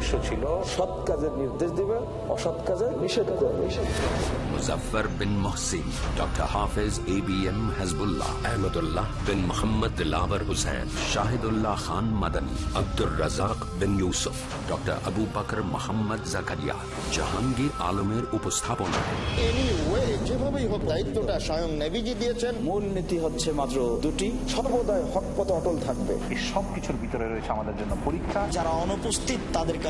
উদ্দেশ্য ছিল সৎ কাজের নির্দেশ দিবে অসৎ কাজের নিষেধ করবে। Muzaffar Bin Mohsin doctor Hafez A B M Hazbullah Ahmadullah Bin Mohammad Dilabar Hussain Shahidullah Khan Madani Abdur Razzak Bin Yusuf doctor Abu Bakar Mohammad Zakaria Jahangir আলমের উপস্থাপনা। যেভাবেই হোক দায়িত্বটা স্বয়ং নেভিজি দিয়েছেন। মূল নীতি হচ্ছে মাত্র দুটি সর্বদাই হক পথে অটল থাকবে। এই সব কিছুর ভিতরে রয়েছে আমাদের জন্য পরীক্ষা। যারা অনুপস্থিত তাদের কাছে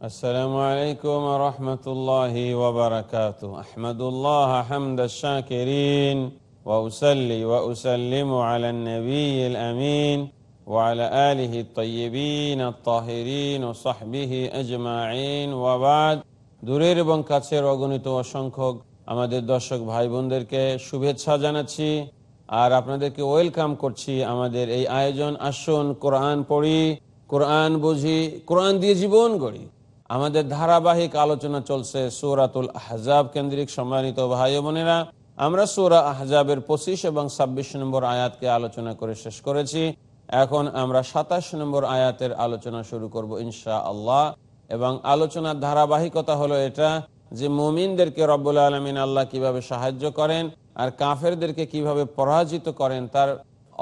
السلام عليكم ورحمة الله وبركاته أحمد الله حمد الشاكرين وأسلي وأسلم على النبي الأمين وعلى آله الطيبين الطاهرين وصحبه أجمعين وبعد দূরের এবং কাছের অগণিত অসংখ্য আমাদের দর্শক ভাই বোনদেরকে শুভেচ্ছা জানাচ্ছি আর আপনাদেরকে ওয়েলকাম করছি আমাদের এই আয়োজন আসুন কোরআন পড়ি কোরআন বুঝি কোরআন দিয়ে জীবন গড়ি আমাদের ধারাবাহিক আলোচনা চলছে সৌরাতুল আহজাব কেন্দ্রিক সম্মানিত ভাই বোনেরা। আমরা সৌরা আহজাবের পঁচিশ এবং ছাব্বিশ নম্বর আয়াতকে আলোচনা করে শেষ করেছি। এখন আমরা সাতাশ নম্বর আয়াতের আলোচনা শুরু করব ইনশা আল্লাহ এবং আলোচনার ধারাবাহিকতা হলো এটা যে মুমিনদেরকে রব্বুল আলমিন আল্লাহ কীভাবে সাহায্য করেন আর কাফেরদেরকে কীভাবে পরাজিত করেন, তার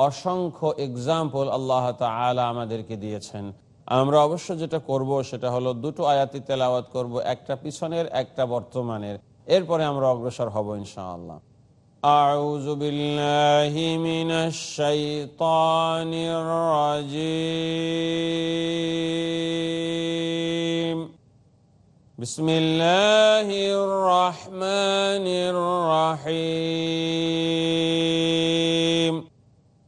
অসংখ্য এক্সাম্পল আল্লাহ তালা আমাদেরকে দিয়েছেন। আমরা অবশ্য যেটা করব সেটা হলো দুটো আয়াতি তেলাওয়াত করব একটা পিছনের একটা বর্তমানের এরপরে আমরা অগ্রসর হব ইনশাআল্লাহ أعوذ بالله من الشيطان الرجيم بسم الله الرحمن الرحيم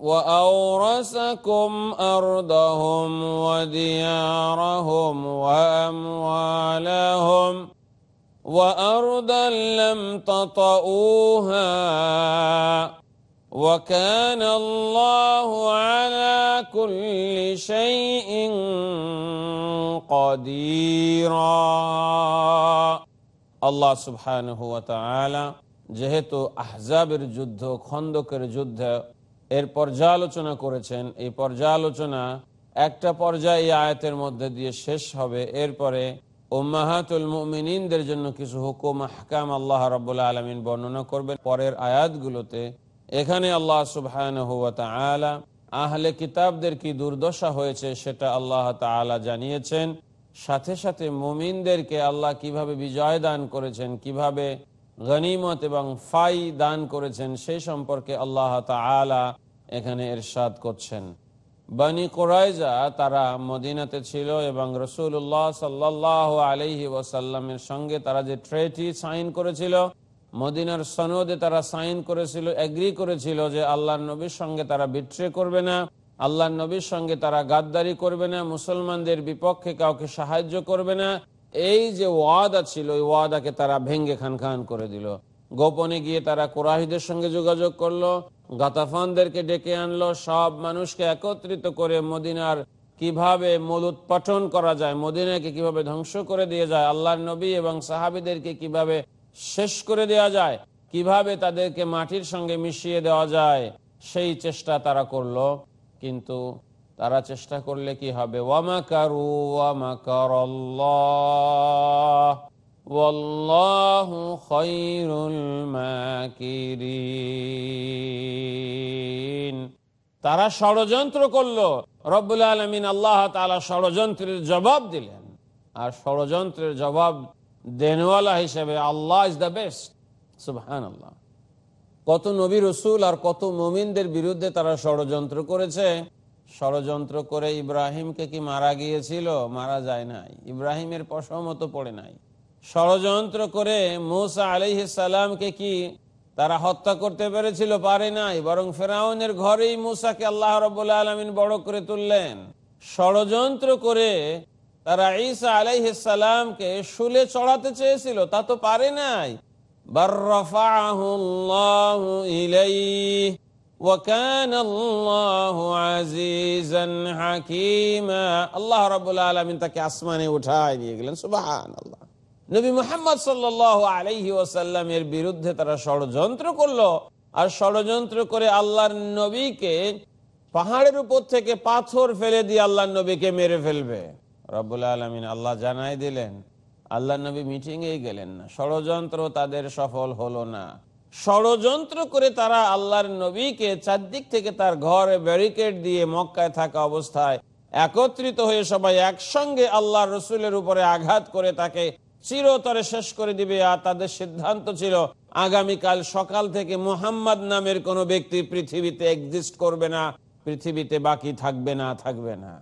وأورثكم أرضهم وديارهم وأموالهم وأرضا لم تطئوها وكان الله على كل شيء قديرا আল্লাহ সুবহানাহ ওয়া তাআলা যেহেতু আহজাবের যুদ্ধ খন্দকের যুদ্ধ এর পর্যালোচনা করেছেন। এই পর্যালোচনা একটা পর্যায়ে আয়াতের মধ্যে দিয়ে শেষ হবে। এরপরে, উম্মাহাতুল মুমিনিনদের জন্য কিছু হুকুম, আহকাম আল্লাহ রাব্বুল আলামিন বর্ণনা করবেন। পরের আয়াতগুলোতে, এখানে আল্লাহ তাআলা আহলে কিতাবদের কি দুর্দশা হয়েছে সেটা আল্লাহ তাআলা জানিয়েছেন। সাথে সাথে মুমিনদেরকে আল্লাহ কীভাবে বিজয় দান করেছেন, কীভাবে গনিমত এবং ফাই দান করেছেন সেই সম্পর্কে আল্লাহ তাআলা এখানে এরশাদ করছেন। বানি কোরাইজা তারা মদিনাতে ছিল এবং রসুল্লাহ সাল্লাহ আলহি ওয়াসাল্লামের সঙ্গে তারা যে ট্রেটি সাইন করেছিল, মদিনার সনদে তারা সাইন করেছিল এগ্রি করেছিল যে আল্লাহ নবীর সঙ্গে তারা বিট্রে করবে না আল্লাহ নবীর সঙ্গে তারা গাদ্দারি করবে না, মুসলমানদের বিপক্ষে কাউকে সাহায্য করবে না। এই যে ওয়াদা ছিল, ওই ওয়াদাকে তারা ভেঙ্গে খান খান করে দিল। গোপনে গিয়ে তারা কোরাহিদের সঙ্গে যোগাযোগ করল। গাতাফানদেরকে ডেকে আনলো, সব মানুষকে একত্রিত করে মদিনার কীভাবে মূলোৎপাটন করা যায়, মদিনাকে কীভাবে ধ্বংস করে দিয়ে যায়, আল্লাহর নবী এবং সাহাবিদেরকে কীভাবে শেষ করে দেওয়া যায়, কীভাবে তাদেরকে মাটির সঙ্গে মিশিয়ে দেওয়া যায়, সেই চেষ্টা তারা করল। কিন্তু তারা চেষ্টা করলে কি হবে? ওয়ামাকারু ওয়ামাকারাল্লাহ ওয়াল্লাহু খায়রুল মাকিরিন। তারা ষড়যন্ত্র করল। রব্বুল আলমিন আল্লাহ তালা ষড়যন্ত্রের জবাব দিলেন। আর ষড়যন্ত্রের জবাব দেনওয়ালা হিসেবে আল্লাহ ইজ দ্য বেস্ট সুবহান আল্লাহ কত নবী রসুল আর কত মুমিনদের বিরুদ্ধে তারা ষড়যন্ত্র করেছে। ষড়যন্ত্র করে ইব্রাহিমকে কি মারা গিয়েছিল? মারা যায় নাই। ইব্রাহিমের পশমতো পড়ে নাই। ষড়যন্ত্র করে মৌসা আলাইসালামকে কি তারা হত্যা করতে পেরেছিল, পারে নাই। বরং ফেরাউনের ঘরেই মুসাকে আল্লাহ রবাহ আলমিন বড় করে তুললেন। ষড়যন্ত্র করে তারা ঈসা আলাইহালামকে শুলে চড়াতে চেয়েছিল, তা তো পারে নাই। আল্লাহ রবাহ আলমিন তাকে আসমানে উঠায় নিয়ে গেলেন সুবাহ আল্লাহ নবী মুহাম্মদ সাল্লাল্লাহু আলাইহি ওয়াসাল্লামের বিরুদ্ধে তারা ষড়যন্ত্র করল। আর ষড়যন্ত্র করে আল্লাহর নবীকে পাহাড়ের উপর থেকে পাথর ফেলে দিয়ে আল্লাহর নবীকে মেরে ফেলবে। রব্বুল আলমিন আল্লাহ জানাই দিলেন আল্লাহ নবী মিটিং এ গেলেন না। ষড়যন্ত্র তাদের সফল হলো না। ষড়যন্ত্র করে তারা আল্লাহর নবীকে চারদিক থেকে তার ঘরে ব্যারিকেড দিয়ে মক্কায় থাকা অবস্থায় একত্রিত হয়ে সবাই একসঙ্গে আল্লাহ রসুলের উপরে আঘাত করে তাকে চিরতরে শেষ করে দিবে। আর তাদের সিদ্ধান্ত ছিল, আগামীকাল সকাল থেকে মুহাম্মদ নামের কোন ব্যক্তি পৃথিবীতে এক্সিস্ট করবে না, পৃথিবীতে বাকি থাকবে না থাকবে না।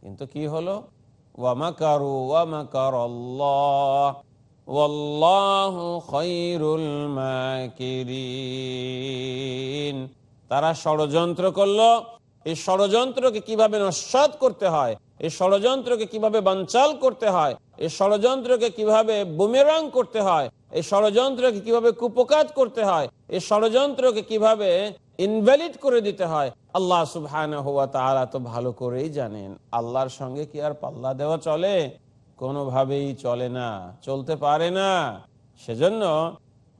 কিন্তু কি হলো? তারা ষড়যন্ত্র করল। এই ষড়যন্ত্রকে কীভাবে নস্বাত করতে হয়? এই ষড়যন্ত্রকে কীভাবে বানচাল করতে হয়? এই ষড়যন্ত্রকে কীভাবে বুমেরাং করতে হয়? এই ষড়যন্ত্রকে কীভাবে কুপকাত করতে হয়? এই ষড়যন্ত্রকে কীভাবে ইনভ্যালিড করে দিতে হয়? আল্লাহ সুবহান হুয়া তারা তো ভালো করেই জানেন। আল্লাহর সঙ্গে কি আর পাল্লা দেওয়া চলে? কোনোভাবেই চলে না, চলতে পারে না। সেজন্য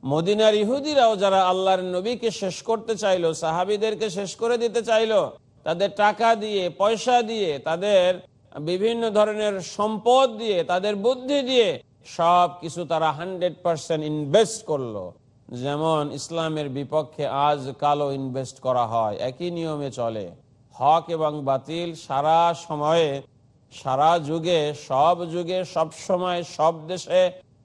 মদিনার ইহুদিরাও যারা আল্লাহর নবীকে শেষ করতে চাইলো, সাহাবিদেরকে শেষ করে দিতে চাইলো, তাদের টাকা দিয়ে, পয়সা দিয়ে তাদের বিভিন্ন ধরনের সম্পদ দিয়ে, তাদের বুদ্ধি দিয়ে সব কিছু তারা হান্ড্রেড পার্সেন্ট ইনভেস্ট করল। যেমন ইসলামের বিপক্ষে আজ কালো ইনভেস্ট করা হয়, একই নিয়মে চলে। হক এবং বাতিল সারা সময়ে, সারা যুগে, সব যুগে, সব সময়, সব দেশে,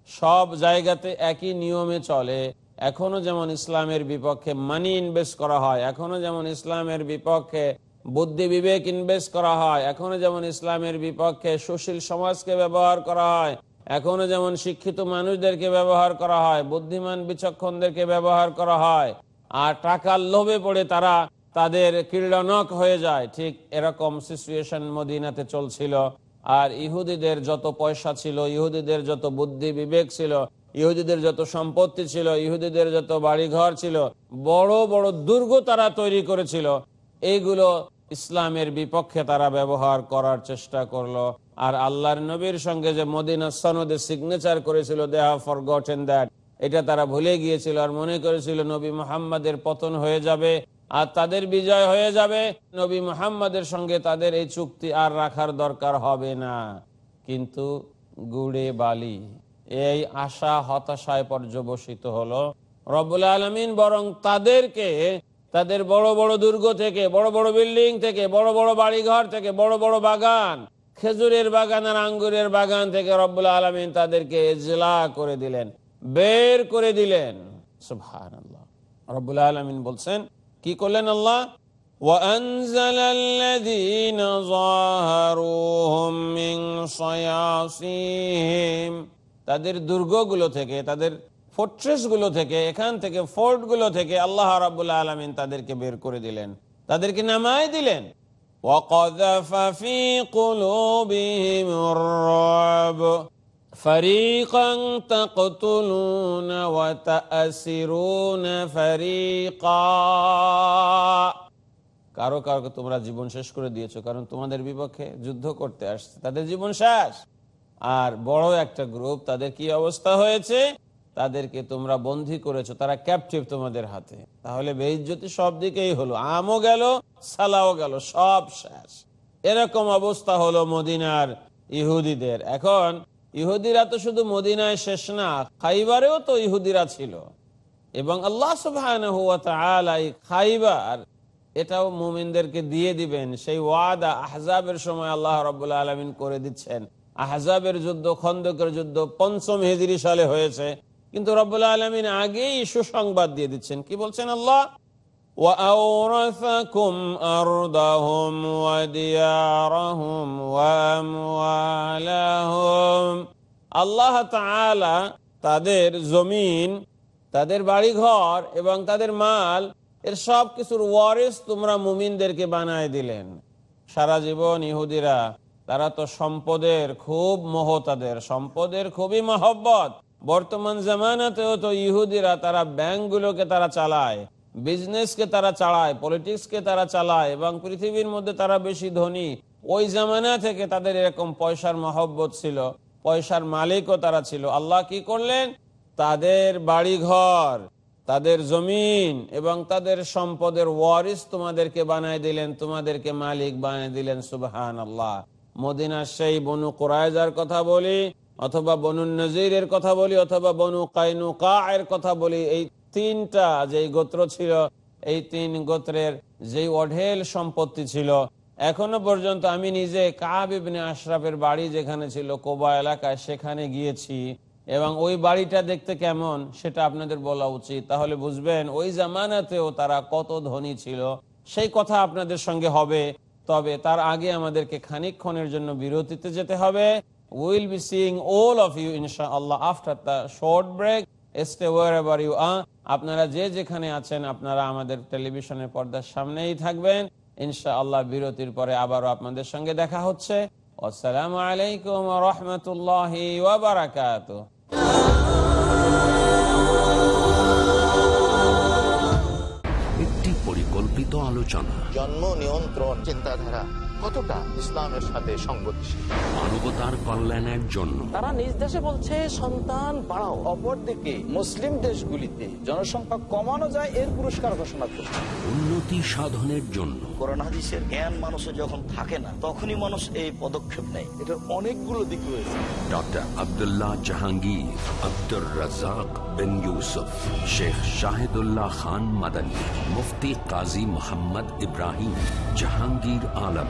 সব জায়গাতে একই নিয়মে চলে। এখনও যেমন ইসলামের বিপক্ষে মানি ইনভেস্ট করা হয়, এখনও যেমন ইসলামের বিপক্ষে বুদ্ধি বিবেক ইনভেস্ট করা হয়। এখনও যেমন ইসলামের বিপক্ষে সুশীল সমাজকে ব্যবহার করা হয়, এখনও যেমন শিক্ষিত মানুষদেরকে ব্যবহার করা হয়, বুদ্ধিমান বিচক্ষণদেরকে ব্যবহার করা হয়, আর টাকার লোভে পড়ে তারা তাদের ক্রীড়নক হয়ে যায়। ঠিক এরকম সিচুয়েশন মদিনাতে চলছিল। আর ইহুদিদের যত পয়সা ছিল, ইহুদিদের যত বুদ্ধি বিবেক ছিল, ইহুদিদের যত সম্পত্তি ছিল, ইহুদিদের যত বাড়িঘর ছিল, বড় বড় দুর্গ তারা তৈরি করেছিল। এইগুলো ইসলামের বিপক্ষে তারা ব্যবহার করার চেষ্টা করল। আর আল্লাহর নবীর সঙ্গে যে মদিনা সনদে সিগনেচার করেছিল দে হ্যাভ ফরগটেন দ্যাট এটা তারা ভুলে গিয়েছিল আর মনে করেছিল নবী মোহাম্মদের পতন হয়ে যাবে আর তাদের বিজয় হয়ে যাবে। নবী মোহাম্মদের সঙ্গে তাদের এই চুক্তি আর রাখার দরকার হবে না। কিন্তু গুড়ে বালি, এই আশা হতাশায় পর্যবসিত হলো। রব্বুল আলমিন বরং তাদেরকে তাদের বড় বড় দুর্গ থেকে বড় বড় বিল্ডিং থেকে বড় বড় বাড়িঘর থেকে বড় বড় বাগান খেজুরের বাগান আর আঙ্গুরের বাগান থেকে রব্বুল আলমিন তাদেরকে এজলা করে দিলেন বের করে দিলেন সুবহান আল্লাহ রব্বুল আলমিন বলছেন কি করলেন আল্লাহ وأنزل الذين ظاهروهم من صياصيهم তাদের দুর্গগুলো থেকে তাদের ফোর্ট্রেস গুলো থেকে এখান থেকে ফোর্ট গুলো থেকে আল্লাহ রাবুল্লাহ আলমিন তাদেরকে বের করে দিলেন তাদেরকে নামাই দিলেন وقذف في قلوبهم الرعب فريقا تقتلون وتأسرون فريقا কারো কারো তোমরা জীবন শেষ করে দিয়েছো কারণ তোমাদের বিপক্ষে যুদ্ধ করতে আসছে তাদের জীবন শেষ আর বড় একটা গ্রুপ তাদের কি অবস্থা হয়েছে তাদেরকে তোমরা বন্দী করেছ, তারা ক্যাপটিভ তোমাদের হাতে। তাহলে বেইজ্জতি সব দিকেই হলো। আমও গেল, সালাও গেল, সব শেষ। এরকম অবস্থা হলো মদিনার ইহুদিদের। এখন ইহুদিরা তো শুধু মদিনায় শেষ না, খাইবারেও তো ইহুদিরা ছিল। এবং আল্লাহ সুবাহ খাইবার, এটাও মুমিনদেরকে দিয়ে দিবেন। সেই ওয়াদা আহজাবের সময় আল্লাহ রবাহ আলমিন করে দিচ্ছেন। আহজাবের যুদ্ধ, খন্দকের যুদ্ধ পঞ্চম হেজরি সালে হয়েছে। কিন্তু রব্বুল আলমিন আগেই সুসংবাদ দিয়ে দিচ্ছেন। কি বলছেন আল্লাহ? আল্লাহ তাদের জমিন, তাদের বাড়িঘর এবং তাদের মাল, এর সব কিছুর ওয়ারিস তোমরা মুমিনদেরকে বানায় দিলেন। সারা জীবন ইহুদিরা, তারা তো সম্পদের খুব মোহ তাদের, সম্পদের খুবই মহব্বত। বর্তমান জামানাতেও তো ইহুদিরা তারা ব্যাংকগুলোকে তারা চালায়, বিজনেসকে তারা চালায়, পলিটিক্সকে তারা চালায় এবং পৃথিবীর মধ্যে তারা বেশি ধনী। ওই জামানা থেকে তাদের এরকম পয়সার মহব্বত ছিল, পয়সার মালিকও তারা ছিল। আল্লাহ কি করলেন? তাদের বাড়িঘর, তাদের জমিন এবং তাদের সম্পদের ওয়ারিস তোমাদেরকে বানায় দিলেন, তোমাদেরকে মালিক বানিয়ে দিলেন সুবহান আল্লাহ মদিনার সেই বনু কোরআজার কথা বলি অথবা বনু নজিরের কথা বলি অথবা বনু কাইনুকা এর কথা বলি, এই তিনটা যেই গোত্র ছিল, এই তিন গোত্রের যেই অঢেল সম্পত্তি ছিল, এখনও পর্যন্ত আমি নিজে কাবিবনে আশরাফের বাড়ি যেখানে ছিল, কোবা এলাকায় সেখানে গিয়েছি। এবং ওই বাড়িটা দেখতে কেমন, সেটা আপনাদের বলা উচিত। তাহলে বুঝবেন, ওই জামানাতেও তারা কত ধনী ছিল। সেই কথা আপনাদের সঙ্গে হবে, তবে তার আগে আমাদেরকে খানিকক্ষণের জন্য বিরতিতে যেতে হবে। Will be seeing all of you ইনশা আল্লাহ after the short break stay wherever you are আপনারা যে যেখানে আছেন আপনারা আমাদের টেলিভিশনের পর্দার সামনেই থাকবেন। ইনশা আল্লাহ বিরতির পরে আবারও আপনাদের সঙ্গে দেখা হচ্ছে। আসসালামু আলাইকুম রহমতুল্লাহ ওয়াবারাকাত একটি পরিকল্পিত আলোচনা। জন্ম নিয়ন্ত্রণ চিন্তাধারা। কতটা ইসলামের সাথে সংগতিশীল? মানবতার কল্যাণের জন্য। তারা নিজ দেশে বলছে সন্তান বাড়াও অপরদিকে মুসলিম দেশগুলিতে জনসংখ্যা কমানো যায় এর পুরস্কার ঘোষণা করছে। উন্নতি সাধনের জন্য। হাদিসের জ্ঞান মানুষের যখন থাকে না তখনই মানুষ এই পদক্ষেপ নেয়। এটার অনেকগুলো দিক রয়েছে। ডক্টর আব্দুল্লাহ জাহাঙ্গীর আব্দুর রাজাক বিন ইউসুফ শেখ শাহিদুল্লাহ খান মাদানী মুফতি কাজী মোহাম্মদ ইব্রাহিম জাহাঙ্গীর আলম।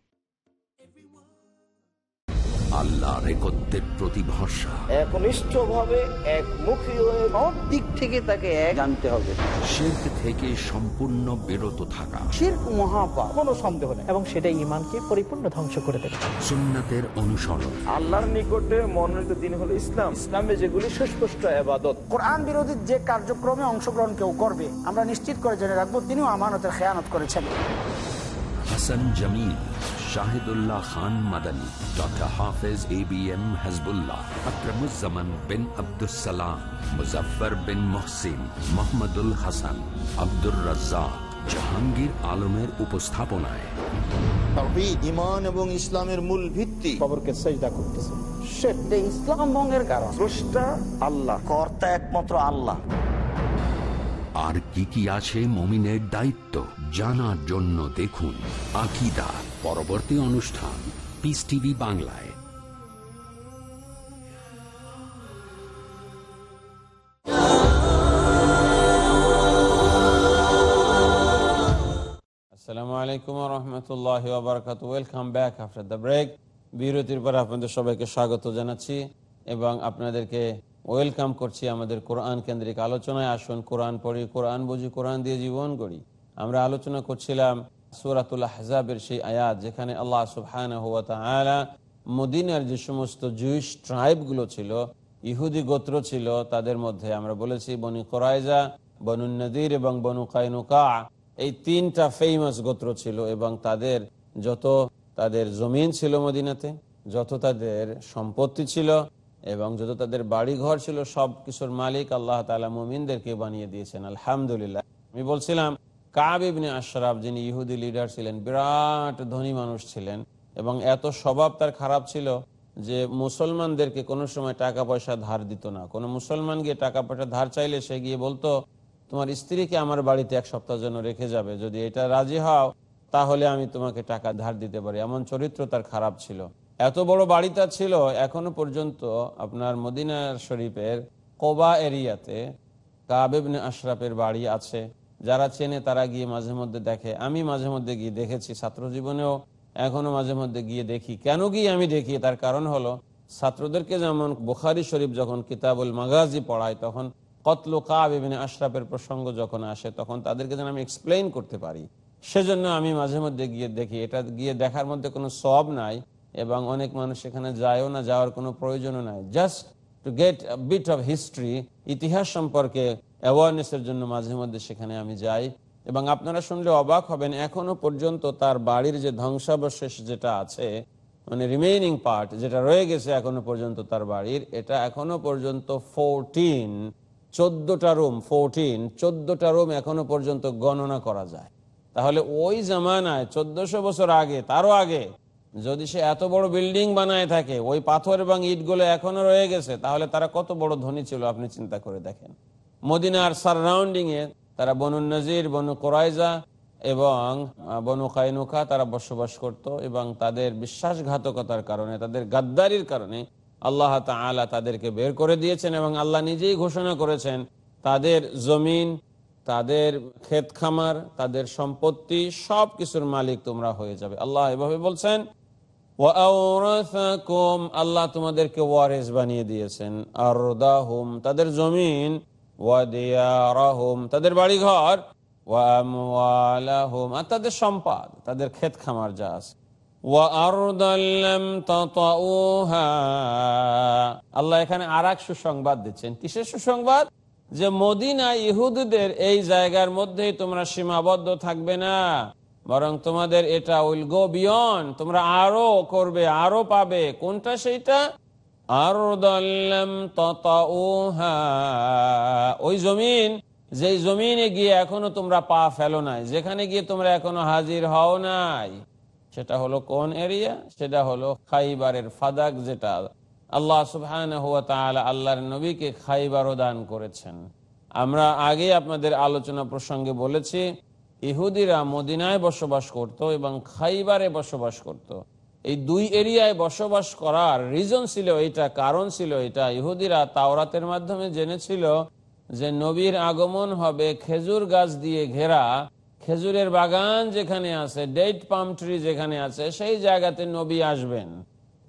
আল্লাহ রেকত্বের প্রতি ভরসা একনিষ্ঠ ভাবে একমুখী হয়ে সব দিক থেকে তাকে এক জানতে হবে। শির্ক থেকে সম্পূর্ণ বিরত থাকা। শির্ক মহাপা কোনো সন্দেহ নেই। এবং সেটা ইমানকে পরিপূর্ণ ধ্বংস করে দেবে। সুন্নাতের অনুসরণ। আল্লাহর নিকটে মনোনীত দিন হলো ইসলাম। ইসলামে যেগুলি সুস্পষ্ট আবাদত কোরআন বিরোধী যে কার্যক্রমে অংশগ্রহণ কেউ করবে আমরা নিশ্চিত করে জেনে রাখব তিনিও আমানতের খেয়ানত করেছেন। Hasan Jamil Shahidullah Khan Madani doctor Hafez A B M Hazbullah Akramuzzaman Bin Abdussalam Muzaffar Bin Mohsin Mohammadul Hasan Abdur Razzak Jahangir আলমের উপস্থাপনায়। ইমান এবং ইসলামের মূল ভিত্তি। খবরকে সেজদা করতেছে। সেটা ইসলাম ভঙ্গের কারণ। স্রষ্টা আল্লাহ কর্তা একমাত্র আল্লাহ। আর কি কি আছে মমিনের দায়িত্ব? জানার জন্য দেখুন আকিদা পরবর্তী অনুষ্ঠান পিস টিভি বাংলায়। আলাইকুম welcome back after the break বিরতির পর আপনাদের সবাইকে স্বাগত জানাচ্ছি এবং আপনাদেরকে ওয়েলকাম করছি আমাদের কোরআন কেন্দ্রিক আলোচনায়। আসুন কোরআন পড়ি কোরআন বুঝি কোরআন দিয়ে জীবন করি আমরা আলোচনা করছিলাম সুরাতুল আহজাবের সেই আয়াত যেখানে আল্লাহ সুবহান মদিনার যে সমস্ত জুইশ ট্রাইবগুলো ছিল, ইহুদি গোত্র ছিল, তাদের মধ্যে আমরা বলেছি বনি কোরাইজা, বনু নদীর এবং বনু কায়নুকা এই তিনটা ফেমাস গোত্র ছিল এবং তাদের যত তাদের জমিন ছিল মদিনাতে, যত তাদের সম্পত্তি ছিল এবং যত তাদের বাড়ি ঘর ছিল, সব কিছুর মালিক আল্লাহ তালা মুমিনদেরকে বানিয়ে দিয়েছেন। আলহামদুলিল্লাহ। আমি বলছিলাম কাব আশরাফ যিনি ইহুদি লিডার ছিলেন, বিরাট ধনী মানুষ ছিলেন এবং এত স্বভাব তার খারাপ ছিল যে মুসলমানদেরকে কোনো সময় টাকা পয়সা ধার দিত না। কোনো মুসলমান গিয়ে টাকা পয়সা ধার চাইলে সে গিয়ে বলতো, তোমার স্ত্রীকে আমার বাড়িতে এক সপ্তাহ জন্য রেখে যাবে, যদি এটা রাজি হও তাহলে আমি তোমাকে টাকা ধার দিতে পারি। এমন চরিত্র তার খারাপ ছিল। এত বড় বাড়িটা ছিল এখনও পর্যন্ত আপনার মদিনার শরীফের কোবা এরিয়াতে কাবেবনে আশরাফের বাড়ি আছে। যারা চেনে তারা গিয়ে মাঝে মধ্যে দেখে। আমি মাঝে মধ্যে গিয়ে দেখেছি, ছাত্র জীবনেও এখনও মাঝে মধ্যে গিয়ে দেখি। কেন গিয়ে আমি দেখি? তার কারণ হলো, ছাত্রদেরকে যেমন বুখারি শরীফ যখন কিতাবুল মাগাজি পড়ায়, তখন কতলো কাবিনে আশরাফের প্রসঙ্গ যখন আসে, তখন তাদেরকে যেন আমি এক্সপ্লেইন করতে পারি। সেজন্য আমি মাঝে মধ্যে গিয়ে দেখি। এটা গিয়ে দেখার মধ্যে কোনো সব নাই এবং অনেক মানুষ এখানে যায়ও না, যাওয়ার কোনো প্রয়োজনও নাই। Just to get bit of history ইতিহাস সম্পর্কে অ্যাওয়ারনেসের জন্য মাঝে মধ্যে সেখানে আমি যাই। এবং আপনারা শুনলে অবাক হবেন, এখনও পর্যন্ত তার বাড়ির যে ধ্বংসাবশেষ যেটা আছে মানে রিমেইনিং পার্ট যেটা রয়ে গেছে এখনও পর্যন্ত তার বাড়ির, এটা এখনও পর্যন্ত ফোরটিন চোদ্দটা রুম ফোরটিন চোদ্দটা রুম এখনও পর্যন্ত গণনা করা যায়। তাহলে ওই জামানায় চোদ্দশো বছর আগে, তারও আগে, যদি সে এত বড় বিল্ডিং বানায় থাকে, ওই পাথর এবং ইটগুলো এখনও রয়ে গেছে, তাহলে তারা কত বড় ধনী ছিল আপনি চিন্তা করে দেখেন। মদিনার সারাউন্ডিং এ তারা বনু নজির, বনু কোরাইজা এবং বনু কাইনুকা তারা বসবাস করত এবং তাদের বিশ্বাসঘাতকতার কারণে, তাদের গাদ্দারির কারণে আল্লাহ তালা তাদেরকে বের করে দিয়েছেন এবং আল্লাহ নিজেই ঘোষণা করেছেন, তাদের জমিন, তাদের ক্ষেত খামার তাদের সম্পত্তি সব কিছুর মালিক তোমরা হয়ে যাবে। আল্লাহ এভাবে বলছেন আল্লাহ তোমাদেরকে ওয়ারেস বানিয়ে দিয়েছেন। আর তাদের জমিন তাদের বাড়িঘর। আর তাদের সম্পদ, তাদের ক্ষেত খামার যা আছে। আল্লাহ এখানে আর এক সুসংবাদ দিচ্ছেন। কিসের সুসংবাদ? যে মদিনা ইহুদদের এই জায়গার মধ্যেই তোমরা সীমাবদ্ধ থাকবে না। বরং তোমাদের এটা উইল গো বিয়ন তোমরা আরও করবে, আরও পাবে। কোনটা সেইটা? ওই জমিন যে জমিনে গিয়ে এখনও তোমরা পা ফেলো নাই, যেখানে গিয়ে তোমরা এখনও হাজির হও নাই, সেটা হলো কোন এরিয়া? সেটা হলো খাইবারের ফাদাক যেটা আল্লাহ সুবহান আল্লাহর নবীকে খাইবারও দান করেছেন। আমরা আগে আপনাদের আলোচনা প্রসঙ্গে বলেছি, ইহুদিরা মদিনায় বসবাস করত এবং খাইবারে বসবাস করত। এই দুই এরিয়ায় বসবাস করার রিজন ছিল এটা কারণ ছিল এটা ইহুদিরা তাওরাতের মাধ্যমে জেনেছিল যে নবীর আগমন হবে খেজুর গাছ দিয়ে ঘেরা। খেজুরের বাগান যেখানে আছে ডেট পাম ট্রি যেখানে আছে, সেই জায়গাতে নবী আসবেন।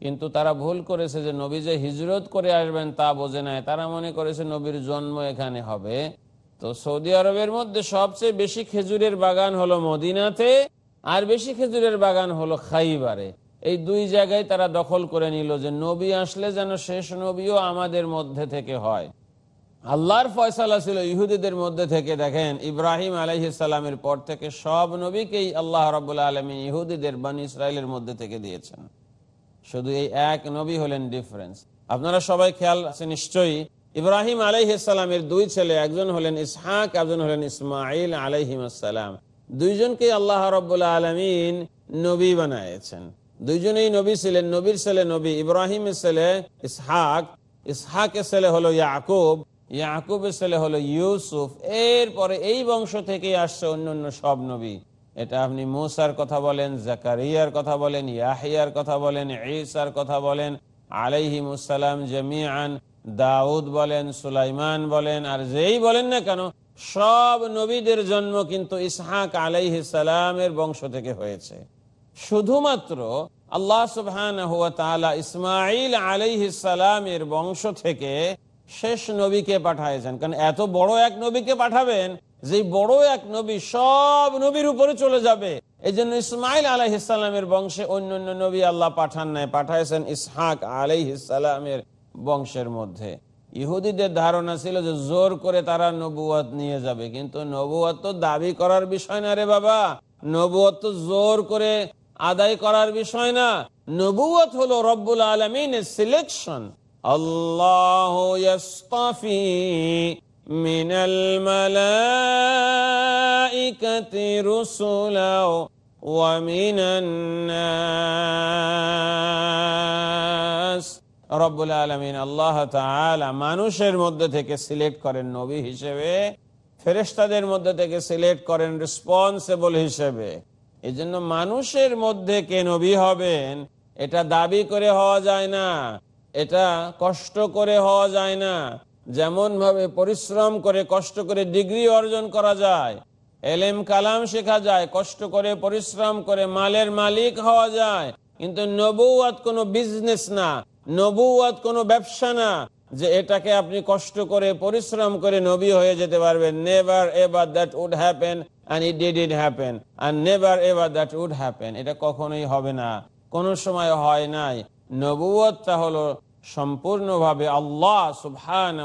কিন্তু তারা ভুল করেছে যে নবী যে হিজরত করে আসবেন তা বোঝে নাই। তারা মনে করেছে নবীর জন্ম এখানে হবে। তো সৌদি আরবের মধ্যে সবচেয়ে বেশি খেজুরের বাগান হলো মদিনাতে, আর বেশি খেজুরের বাগান হলো খাইবারে। এই দুই জায়গায় তারা দখল করে নিল যে নবী আসলে যেন শেষ নবীও আমাদের মধ্যে থেকে হয়। আল্লাহর ফয়সালা ছিল ইহুদিদের মধ্যে থেকে, দেখেন, ইব্রাহিম আলহিসাল্লামের পর থেকে সব নবীকেই আল্লাহ রবাহ আলমী ইহুদিদের বান ইসরায়েলের মধ্যে থেকে দিয়েছেন। শুধু এই এক নবী হলেন ডিফারেন্স আপনারা সবাই খেয়াল আছে নিশ্চয়ই, ইব্রাহিম আলাইহিসালামের দুই ছেলে, একজন হলেন ইসহাক, একজন হলেন ইসমাইল আলাইহিমাসালাম দুইজনকে আল্লাহ রব্বুল্লা আলমিন নবী বানাইছেন। দুইজনেই নবী ছিলেন, নবীর ছেলে নবী, ইব্রাহিমের ছেলে ইসহাক, ইসহাকের ছেলে হলো ইয়াকুব, ইয়াকুবের ছেলে হলো ইউসুফ, এরপরে এই বংশ থেকে আসছে অন্য অন্য সব নবী। এটা আপনি মুসার কথা বলেন, জাকারিয়ার কথা বলেন, ইয়াহিয়ার কথা বলেন, ঈসার কথা বলেন আলাইহিমুসালাম জামিয়ান দাউদ বলেন, সুলাইমান বলেন, আর যেই বলেন না কেন, সব নবীদের জন্ম কিন্তু ইসহাক আলাইহি সালামের বংশ থেকে হয়েছে। শুধুমাত্র আল্লাহ সুবহান ইসমাইল আলাইহি সালামের বংশ থেকে শেষ নবীকে পাঠাইছেন। কারণ এত বড় এক নবীকে পাঠাবেন, যে বড় এক নবী সব নবীর উপরে চলে যাবে। এই জন্য ইসমাইল আলাইহিসালামের বংশে অন্য অন্য নবী আল্লাহ পাঠান নাই, পাঠাইছেন ইসহাক আলাইহিসালামের বংশের মধ্যে। ইহুদিদের ধারণা ছিল যে জোর করে তারা নবুয়াত নিয়ে যাবে, কিন্তু নবুয়াত তো দাবি করার বিষয় না রে বাবা। নবুয়াত তো জোর করে আদায় করার বিষয় না নবুয়াত হলো রব্বুল আলমিনের সিলেকশন আল্লাহ من الملائكة رسلا ومن الناس রব্বুল আলমিন আল্লাহ তাআলা মানুষের মধ্যে থেকে সিলেক্ট করেন নবী হিসেবে ফেরেস্তাদের মধ্যে থেকে সিলেক্ট করেন রেসপন্সিবল হিসেবে এই জন্য মানুষের মধ্যে কে নবী হবেন, এটা দাবি করে হওয়া যায় না, এটা কষ্ট করে হওয়া যায় না। যেমন ভাবে পরিশ্রম করে, কষ্ট করে ডিগ্রি অর্জন করা যায়, এলেম কালাম শেখা যায়, কষ্ট করে পরিশ্রম করে মালের মালিক হওয়া যায়, কিন্তু নবুয়াত কোনো বিজনেস না নবুয়াত কোনো ব্যবসা না। যে এটাকে আপনি কষ্ট করে, পরিশ্রম করে নবী হয়ে যেতে পারবেন। Never ever that would happen and it did it happen and never ever that would happen এটা কখনোই হবে না। কোনো সময় হয় নাই। নবুয়তটা হলো সম্পূর্ণভাবে আল্লাহ সুবহান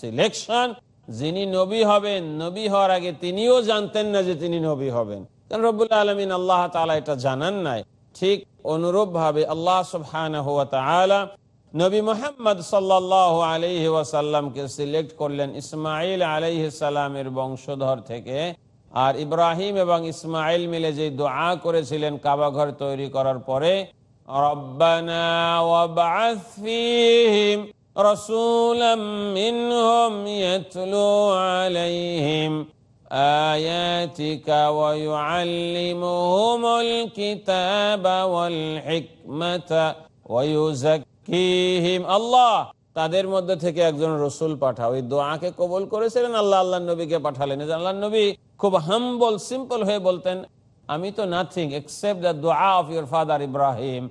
সিলেকশন যিনি নবী হবেন, নবী হওয়ার আগে তিনিও জানতেন না যে তিনি নবী হবেন। কারণ রব্বুল আলমিন আল্লাহ তালা এটা জানান নাই। ঠিক অনুরূপ ভাবে আল্লাহ সুবহান নবী মোহাম্মদ সাল্লাহ আলহি ওয়াসাল্লামকে সিলেক্ট করলেন ইসমাইল আলহি সালামের বংশধর থেকে। আর ইব্রাহিম এবং ইসমাইল মিলে যে দোয়া করেছিলেন কাবাঘর তৈরি করার পরে রসুলম কিহিম আল্লাহ, তাদের মধ্যে থেকে একজন রসুল পাঠাও। এই দোয়াকে কবল করেছিলেন, আল্লাহ আল্লাহ নবীকে পাঠালেন। আল্লাহ নবী খুব হাম্বল সিম্পল হয়ে বলতেন, আমি তো নাথিং এক্সেপ্ট দ্য দোয়া অফ ইউর ফাদার ইব্রাহিম।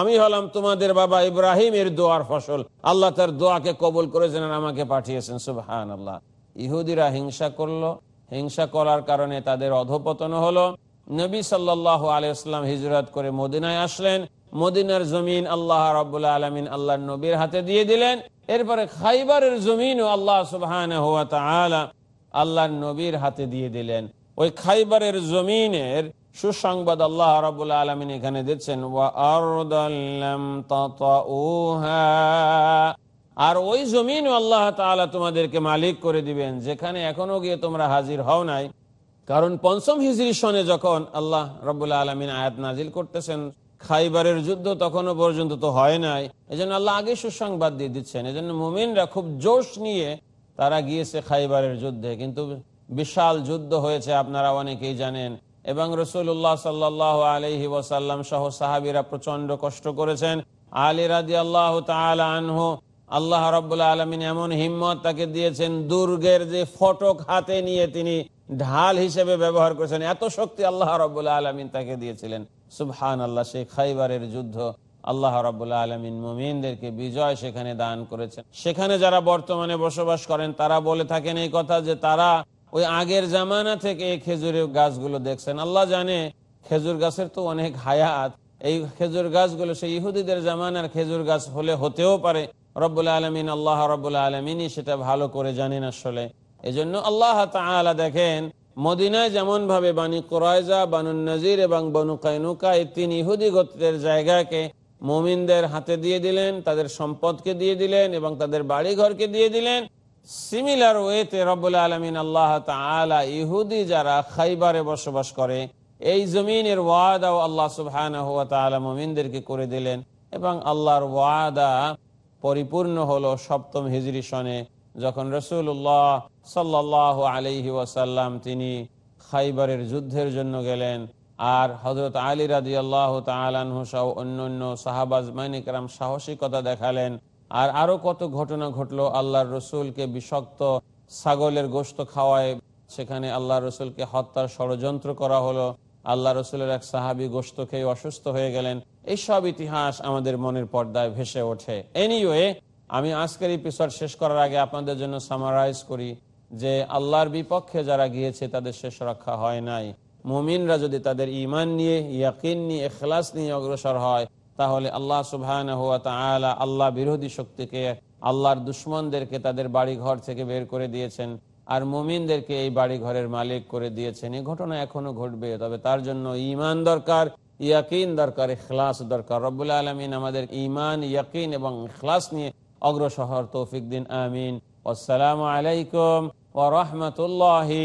আমি হলাম তোমাদের বাবা ইব্রাহিম এর দোয়ার ফসল। আল্লাহ তার দোয়াকে কবল করেছেন আমাকে পাঠিয়েছেন সুবাহ আল্লাহ ইহুদিরা হিংসা করল। হিংসা করার কারণে তাদের অধপতন হলো। নবী সাল্লাহ আলাইসলাম হিজরত করে মদিনায় আসলেন। মদিনার জমিন আল্লাহ রবাহ আলমিন আল্লাহ নবীর হাতে দিয়ে দিলেন। এরপরে খাইবারের জমিনও আল্লাহ সুবহান আল্লাহ নবীর হাতে দিয়ে দিলেন। ওই খাইবারের জমিনের সুসংবাদ আল্লাহ রাবুল আলমিন এখানে দিচ্ছেন আর ওই জমিন আল্লাহ তালা তোমাদেরকে মালিক করে দিবেন। যেখানে এখনও গিয়ে তোমরা হাজির হও নাই। কারণ পঞ্চম হিজরি সনে যখন আল্লাহ রবুল্লা আলমিন আয়াত নাজিল করতেছেন, খাইবারের যুদ্ধ তখনও পর্যন্ত তো হয় নাই। এজন্য আল্লাহ আগে সুসংবাদ দিয়ে দিচ্ছেন। এজন্য মুমিনরা খুব জোশ নিয়ে তারা গিয়েছে খাইবারের যুদ্ধে। কিন্তু বিশাল যুদ্ধ হয়েছে, আপনারা অনেকেই জানেন। এবং রসুল্লাহ সাল্লাহ আলহি ওয়াসাল্লাম সহ সাহাবিরা প্রচণ্ড কষ্ট করেছেন। আলী রাজি আল্লাহ আনহু, আল্লাহ রবাহ আলমিন এমন হিম্মত তাকে দিয়েছেন, দুর্গের যে ফটক হাতে নিয়ে তিনি ঢাল হিসেবে ব্যবহার করেছেন। এত শক্তি আল্লাহ রবাহ আলমিন তাকে দিয়েছিলেন। সুবহান আল্লাহ সেই খাইবারের যুদ্ধ আল্লাহ রাবুল্লাহ আলমিন মুমিনদেরকে বিজয় সেখানে দান করেছেন। সেখানে যারা বর্তমানে বসবাস করেন, তারা বলে থাকেন এই কথা যে তারা ওই আগের জামানা থেকে এই খেজুরের গাছগুলো দেখছেন। আল্লাহ জানে খেজুর গাছের তো অনেক হায়াত। এই খেজুর গাছগুলো সেই ইহুদিদের জামানার খেজুর গাছ হলে হতেও পারে। রব্বুল আলমিন আল্লাহ রব্বুল্লাহ আলমিনই সেটা ভালো করে জানেন আসলে। এই জন্য আল্লাহ তাআলা দেখেন, মদিনায় যেমন ভাবে বানী কোরআজা বানু নজির এবং বনু কাইনুকা এই তিন ইহুদি গোত্রের জায়গাকে মুমিনদের হাতে দিয়ে দিলেন, তাদের সম্পদকে দিয়ে দিলেন এবং তাদের বাড়ি ঘরকে দিয়ে দিলেন। সিমিলার ওয়েতে রব্বুল আলমিন আল্লাহ তাআলা ইহুদি যারা খাইবারে বসবাস করে, এই জমিনের ওয়াদাও আল্লাহ সুবহানাহু ওয়া তাআলা মুমিনদেরকে করে দিলেন এবং আল্লাহর ওয়াদা পরিপূর্ণ হলো সপ্তম হিজরি সনে। যখন রসুল্লাহ সাল্লাহ তিনি খাইবারের যুদ্ধের জন্য গেলেন, আর হজরত আলী রাজি আল্লাহ তালানহু সহ অন্য অন্য সাহাবাজ মাইনিকরাম সাহসিকতা দেখালেন, আর আরও কত ঘটনা ঘটলো আল্লাহর রসুলকে বিষাক্ত ছাগলের গোস্ত খাওয়ায়। সেখানে আল্লাহ রসুলকে হত্যার ষড়যন্ত্র করা হলো। আল্লাহ রসুলের এক সাহাবি গোস্ত খেয়ে অসুস্থ হয়ে গেলেন। এইসব ইতিহাস আমাদের মনের পর্দায় ভেসে ওঠে। এনিওয়ে আমি আজকের এপিসোড শেষ করার আগে আপনাদের জন্য সামারাইজ করি যে আল্লাহর বিপক্ষে যারা গিয়েছে, তাদের শেষ রক্ষা হয় নাই। মুমিনরা যদি তাদের ইমান নিয়ে, ইয়াকিন নিয়ে এখলাস নিয়ে অগ্রসর হয়, তাহলে আল্লাহ সুবহান হুয়া তাআলা আল্লাহ বিরোধী শক্তিকে, আল্লাহর দুশ্মনদেরকে তাদের বাড়ি ঘর থেকে বের করে দিয়েছেন আর মুমিনদেরকে এই বাড়ি ঘরের মালিক করে দিয়েছেন। এই ঘটনা এখনও ঘটবে, তবে তার জন্য ইমান দরকার, ইয়াকিন দরকার এখলাস দরকার। রব্বুল আলমিন আমাদের ইমান ইয়াকিন এবং ইখলাস নিয়ে অগ্রসহর তৌফিক দিন আমিন আসসালামু আলাইকুম ওয়া রাহমাতুল্লাহি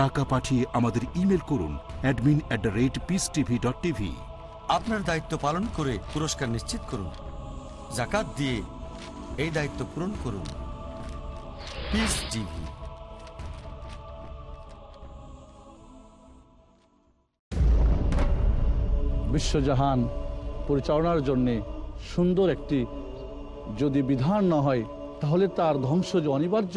টাকা পাঠিয়ে আমাদের ইমেল করুন admin at the rate Peace TV dot TV আপনার দায়িত্ব পালন করে পুরস্কার নিশ্চিত করুন। জাকাত দিয়ে এই দায়িত্ব পূরণ করুন। পিস টিভি বিশ্বজাহান পরিচালনার জন্যে সুন্দর একটি যদি বিধান না হয় তাহলে তার ধ্বংস যে অনিবার্য?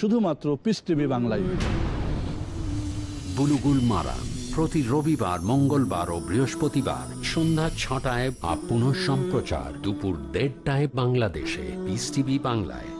শুধুমাত্র পিস টিভি বাংলায়। বুলুগুল মারা প্রতি রবিবার, মঙ্গলবার ও বৃহস্পতিবার সন্ধ্যা ছটায় আপ সম্প্রচার দুপুর দেড়টায় বাংলাদেশে পিস টিভি বাংলায়।